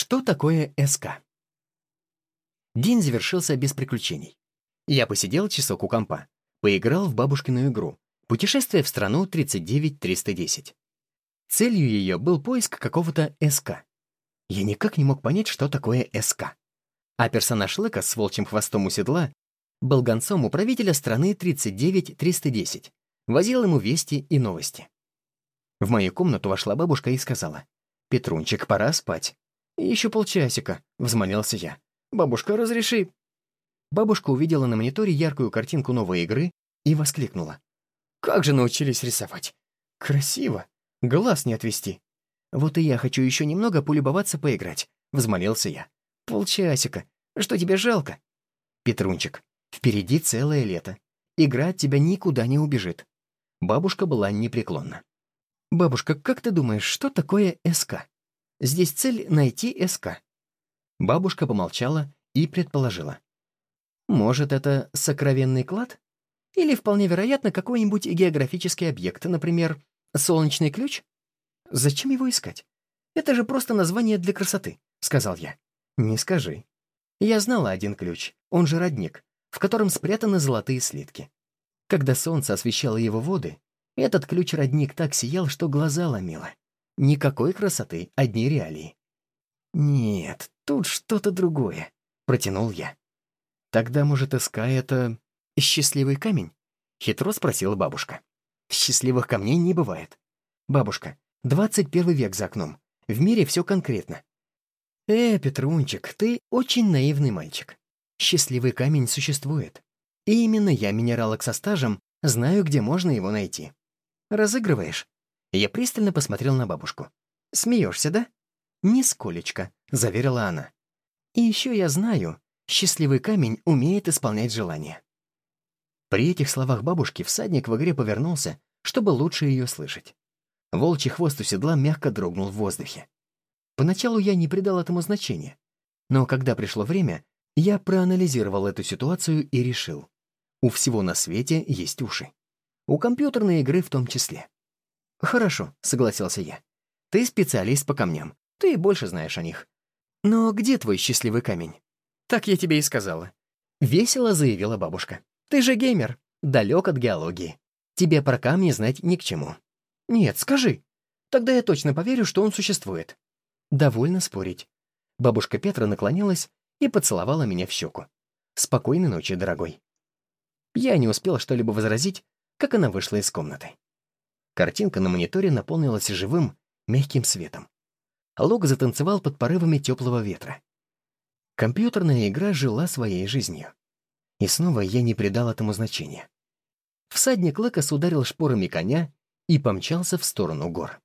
Что такое СК? День завершился без приключений. Я посидел часок у компа, поиграл в бабушкину игру «Путешествие в страну 39310». Целью ее был поиск какого-то СК. Я никак не мог понять, что такое СК. А персонаж Лэка с волчьим хвостом у седла был гонцом у правителя страны 39310, возил ему вести и новости. В мою комнату вошла бабушка и сказала, «Петрунчик, пора спать». «Еще полчасика», — взмолился я. «Бабушка, разреши». Бабушка увидела на мониторе яркую картинку новой игры и воскликнула. «Как же научились рисовать! Красиво! Глаз не отвести!» «Вот и я хочу еще немного полюбоваться поиграть», — взмолился я. «Полчасика. Что тебе жалко?» «Петрунчик, впереди целое лето. Игра от тебя никуда не убежит». Бабушка была непреклонна. «Бабушка, как ты думаешь, что такое СК?» Здесь цель — найти СК. Бабушка помолчала и предположила. Может, это сокровенный клад? Или, вполне вероятно, какой-нибудь географический объект, например, солнечный ключ? Зачем его искать? Это же просто название для красоты, — сказал я. Не скажи. Я знала один ключ, он же родник, в котором спрятаны золотые слитки. Когда солнце освещало его воды, этот ключ-родник так сиял, что глаза ломило. Никакой красоты, одни реалии. «Нет, тут что-то другое», — протянул я. «Тогда, может, СК — это счастливый камень?» — хитро спросила бабушка. «Счастливых камней не бывает. Бабушка, 21 век за окном. В мире все конкретно. Э, Петрунчик, ты очень наивный мальчик. Счастливый камень существует. И именно я, минералог со стажем, знаю, где можно его найти. Разыгрываешь? Я пристально посмотрел на бабушку. «Смеешься, да?» «Нисколечко», — заверила она. «И еще я знаю, счастливый камень умеет исполнять желания». При этих словах бабушки всадник в игре повернулся, чтобы лучше ее слышать. Волчий хвост у седла мягко дрогнул в воздухе. Поначалу я не придал этому значения, но когда пришло время, я проанализировал эту ситуацию и решил. У всего на свете есть уши. У компьютерной игры в том числе. «Хорошо», — согласился я. «Ты специалист по камням. Ты больше знаешь о них. Но где твой счастливый камень?» «Так я тебе и сказала». Весело заявила бабушка. «Ты же геймер, далек от геологии. Тебе про камни знать ни к чему». «Нет, скажи. Тогда я точно поверю, что он существует». «Довольно спорить». Бабушка Петра наклонилась и поцеловала меня в щеку. «Спокойной ночи, дорогой». Я не успел что-либо возразить, как она вышла из комнаты. Картинка на мониторе наполнилась живым, мягким светом. Лук затанцевал под порывами теплого ветра. Компьютерная игра жила своей жизнью. И снова я не придал этому значения. Всадник Лэкос ударил шпорами коня и помчался в сторону гор.